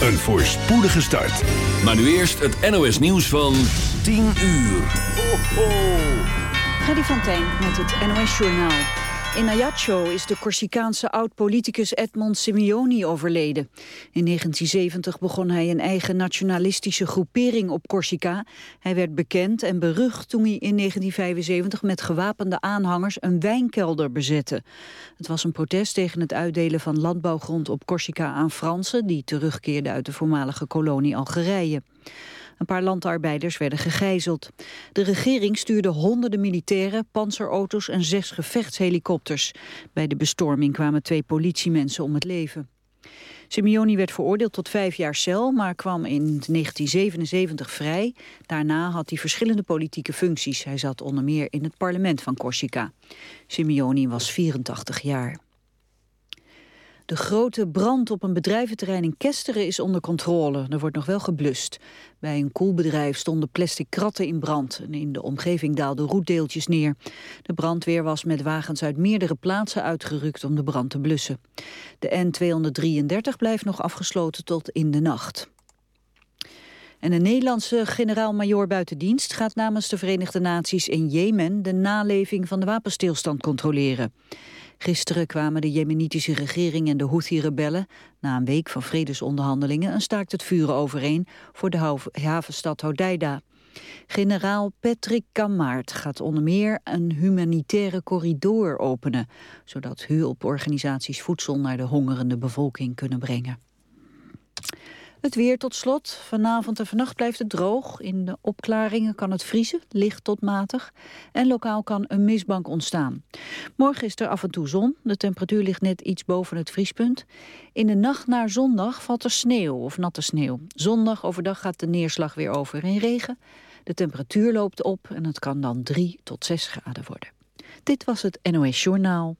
Een voorspoedige start. Maar nu eerst het NOS nieuws van 10 uur. Ho, ho. Freddy van met het NOS Journaal. In Ajaccio is de Corsicaanse oud-politicus Edmond Simeoni overleden. In 1970 begon hij een eigen nationalistische groepering op Corsica. Hij werd bekend en berucht toen hij in 1975 met gewapende aanhangers een wijnkelder bezette. Het was een protest tegen het uitdelen van landbouwgrond op Corsica aan Fransen... die terugkeerden uit de voormalige kolonie Algerije. Een paar landarbeiders werden gegijzeld. De regering stuurde honderden militairen, panzerauto's en zes gevechtshelikopters. Bij de bestorming kwamen twee politiemensen om het leven. Simeoni werd veroordeeld tot vijf jaar cel, maar kwam in 1977 vrij. Daarna had hij verschillende politieke functies. Hij zat onder meer in het parlement van Corsica. Simeoni was 84 jaar. De grote brand op een bedrijventerrein in Kesteren is onder controle. Er wordt nog wel geblust. Bij een koelbedrijf stonden plastic kratten in brand. En in de omgeving daalden roetdeeltjes neer. De brandweer was met wagens uit meerdere plaatsen uitgerukt om de brand te blussen. De N233 blijft nog afgesloten tot in de nacht. En een Nederlandse generaal-majoor buiten dienst gaat namens de Verenigde Naties in Jemen de naleving van de wapenstilstand controleren. Gisteren kwamen de jemenitische regering en de Houthi-rebellen... na een week van vredesonderhandelingen een staakt het vuren overeen... voor de havenstad Hodeida. Generaal Patrick Kammaert gaat onder meer een humanitaire corridor openen... zodat hulporganisaties voedsel naar de hongerende bevolking kunnen brengen. Het weer tot slot. Vanavond en vannacht blijft het droog. In de opklaringen kan het vriezen, licht tot matig. En lokaal kan een mistbank ontstaan. Morgen is er af en toe zon. De temperatuur ligt net iets boven het vriespunt. In de nacht naar zondag valt er sneeuw of natte sneeuw. Zondag overdag gaat de neerslag weer over in regen. De temperatuur loopt op en het kan dan 3 tot 6 graden worden. Dit was het NOS Journaal.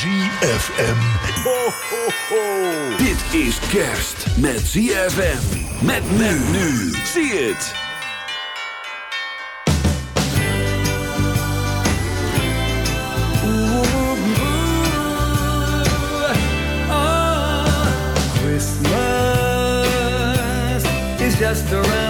ZFM. Ho, ho, ho. Dit is kerst met ZFM. Met men nu. Zie het. Ah, ah. Christmas is just around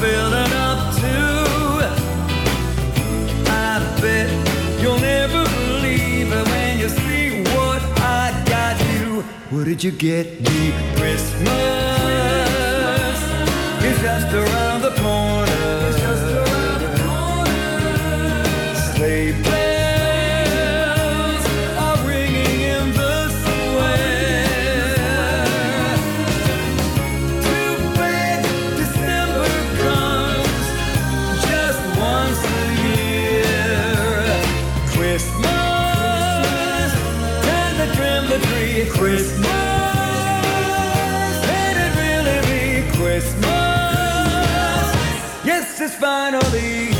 Filling up too. I bet you'll never believe it when you see what I got you. What did you get me? Christmas is just around Believe.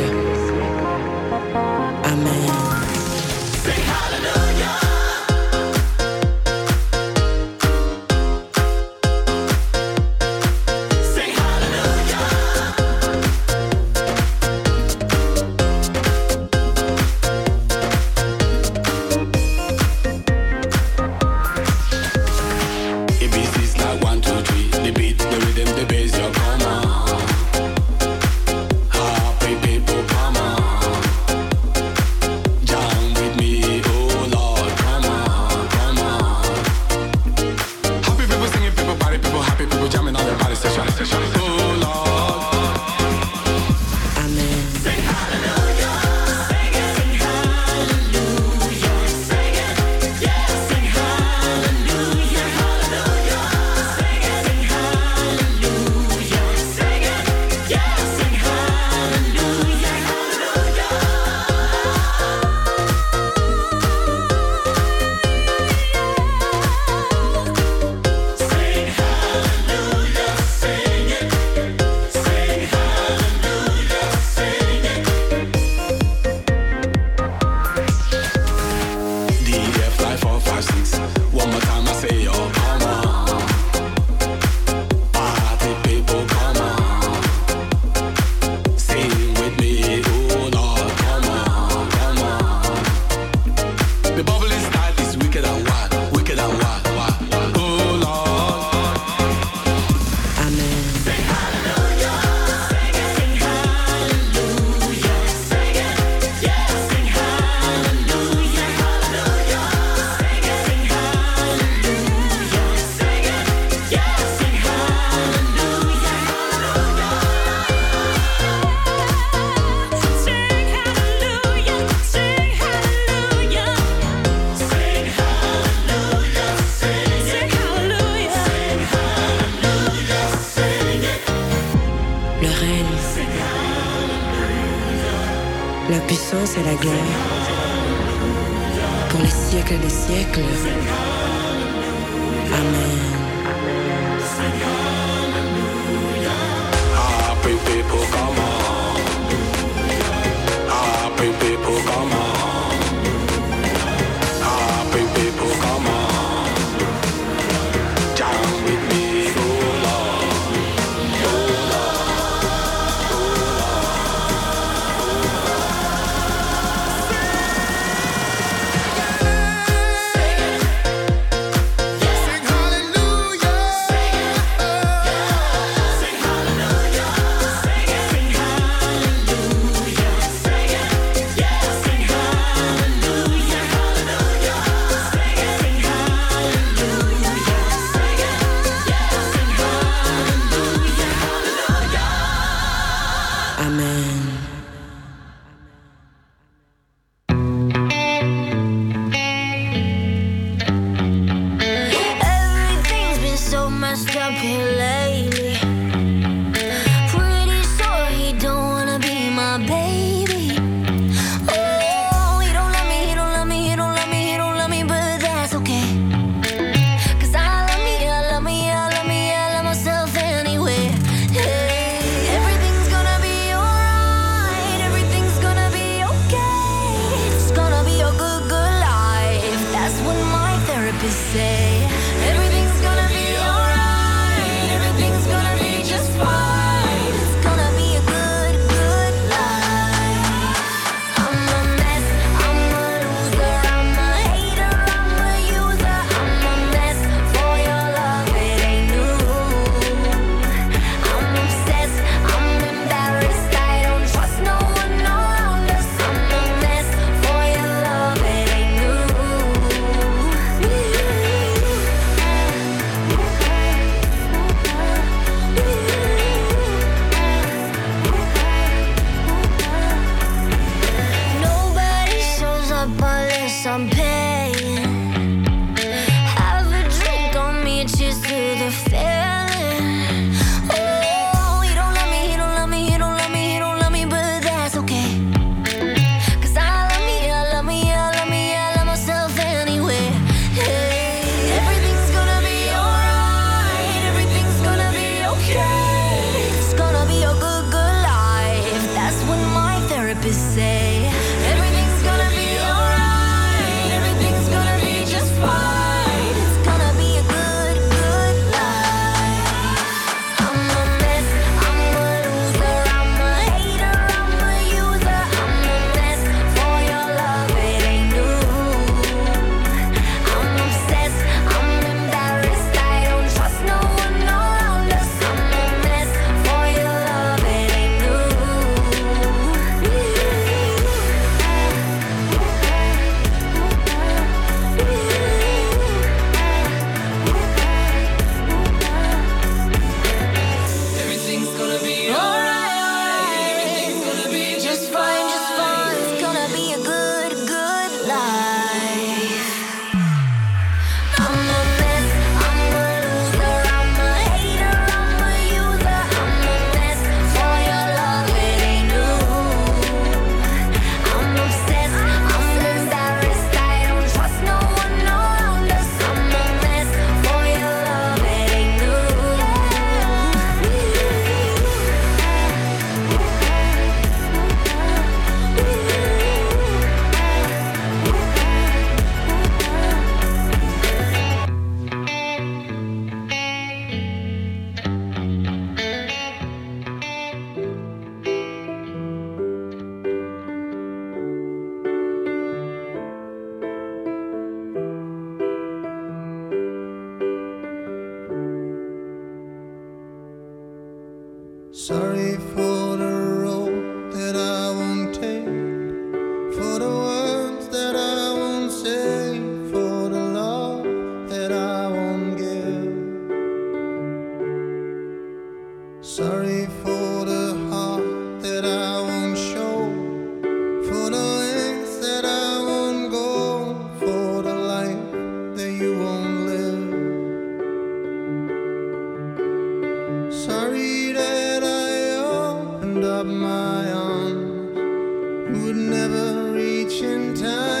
Would never reach in time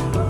Bye.